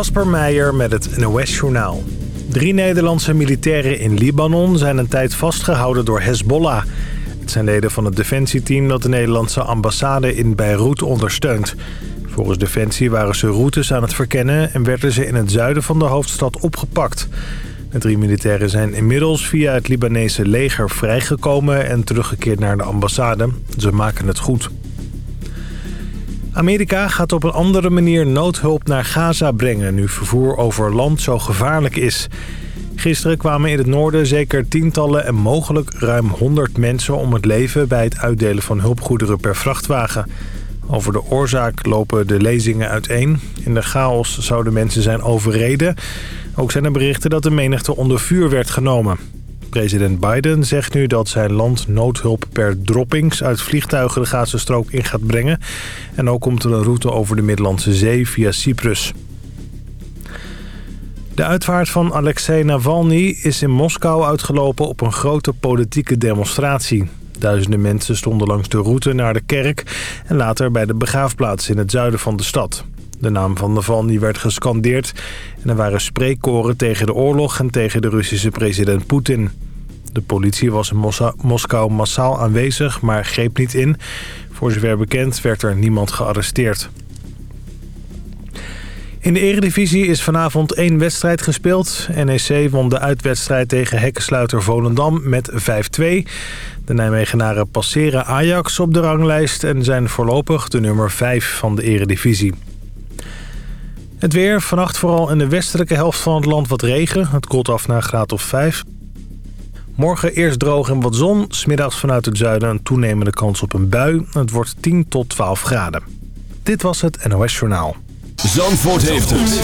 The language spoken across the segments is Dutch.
Kasper Meijer met het NOS-journaal. Drie Nederlandse militairen in Libanon zijn een tijd vastgehouden door Hezbollah. Het zijn leden van het defensieteam dat de Nederlandse ambassade in Beirut ondersteunt. Volgens Defensie waren ze routes aan het verkennen... en werden ze in het zuiden van de hoofdstad opgepakt. De drie militairen zijn inmiddels via het Libanese leger vrijgekomen... en teruggekeerd naar de ambassade. Ze maken het goed. Amerika gaat op een andere manier noodhulp naar Gaza brengen... nu vervoer over land zo gevaarlijk is. Gisteren kwamen in het noorden zeker tientallen en mogelijk ruim 100 mensen om het leven... bij het uitdelen van hulpgoederen per vrachtwagen. Over de oorzaak lopen de lezingen uiteen. In de chaos zouden mensen zijn overreden. Ook zijn er berichten dat de menigte onder vuur werd genomen. President Biden zegt nu dat zijn land noodhulp per droppings uit vliegtuigen de Gazastrook in gaat brengen. En ook komt er een route over de Middellandse Zee via Cyprus. De uitvaart van Alexei Navalny is in Moskou uitgelopen op een grote politieke demonstratie. Duizenden mensen stonden langs de route naar de kerk en later bij de begraafplaats in het zuiden van de stad. De naam van Navalny werd gescandeerd en er waren spreekkoren tegen de oorlog en tegen de Russische president Poetin. De politie was in Moskou massaal aanwezig, maar greep niet in. Voor zover bekend werd er niemand gearresteerd. In de eredivisie is vanavond één wedstrijd gespeeld. NEC won de uitwedstrijd tegen hekkensluiter Volendam met 5-2. De Nijmegenaren passeren Ajax op de ranglijst... en zijn voorlopig de nummer 5 van de eredivisie. Het weer, vannacht vooral in de westelijke helft van het land wat regen. Het koelt af naar graad of 5. Morgen eerst droog en wat zon. Smiddags vanuit het zuiden een toenemende kans op een bui. Het wordt 10 tot 12 graden. Dit was het NOS Journaal. Zandvoort heeft het.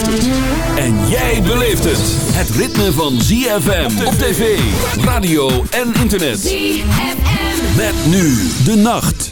En jij beleeft het. Het ritme van ZFM op tv, radio en internet. ZFM. Met nu de nacht.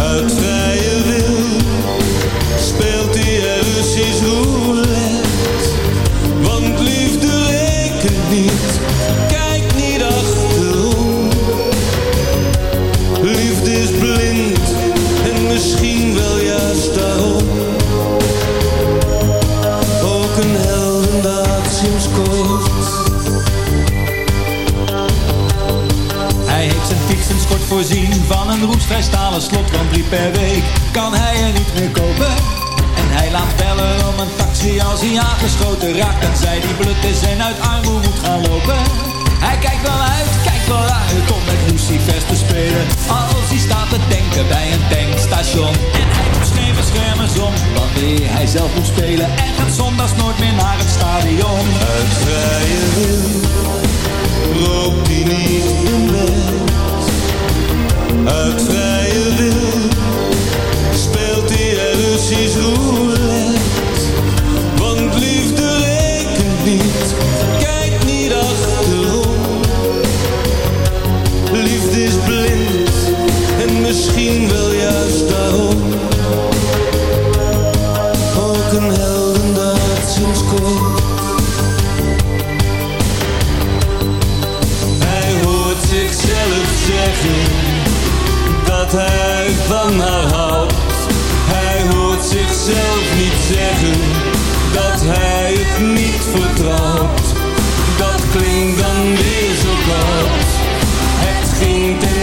uit vrije wil voorzien van een roestvrij stalen slot van drie per week kan hij er niet meer kopen. En hij laat bellen om een taxi als hij aangeschoten raakt en zij die blut is en uit armoede moet gaan lopen. Hij kijkt wel uit, kijkt wel uit om met Lucifers te spelen. Als hij staat te denken bij een tankstation. En hij doet geen beschermers om wanneer hij zelf moet spelen. En gaat zondags nooit meer naar het stadion. Uit vrije wil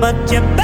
but you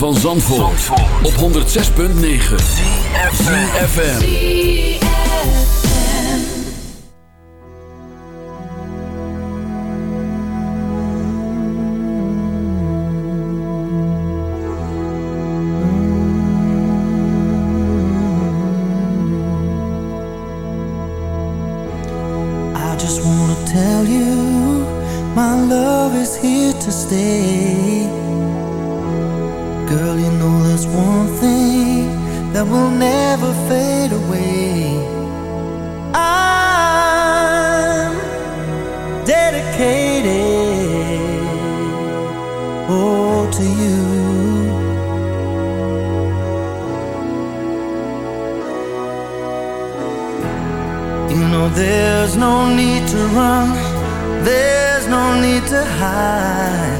van Zandvoort, Zandvoort. op 106.9 CFFM I just wanna tell you My love is here to stay. Girl, you know there's one thing that will never fade away. I'm dedicated, oh, to you. You know there's no need to run, there's no need to hide.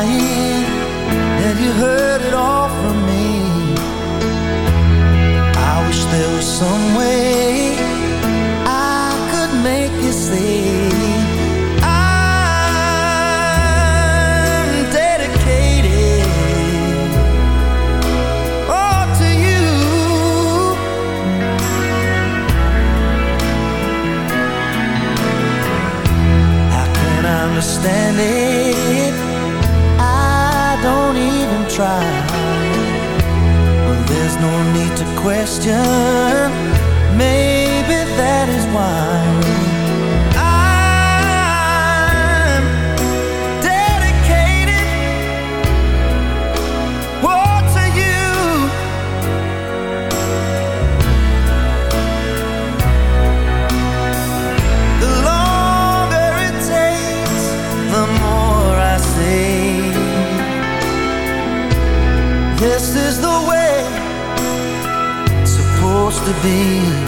Denying that you heard it all from me. I wish there was some way I could make you see. I'm dedicated, oh, to you. How can I understand it? There's no need to question. Maybe that is why to be.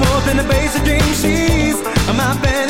more than a basic dream, She's my fantasy.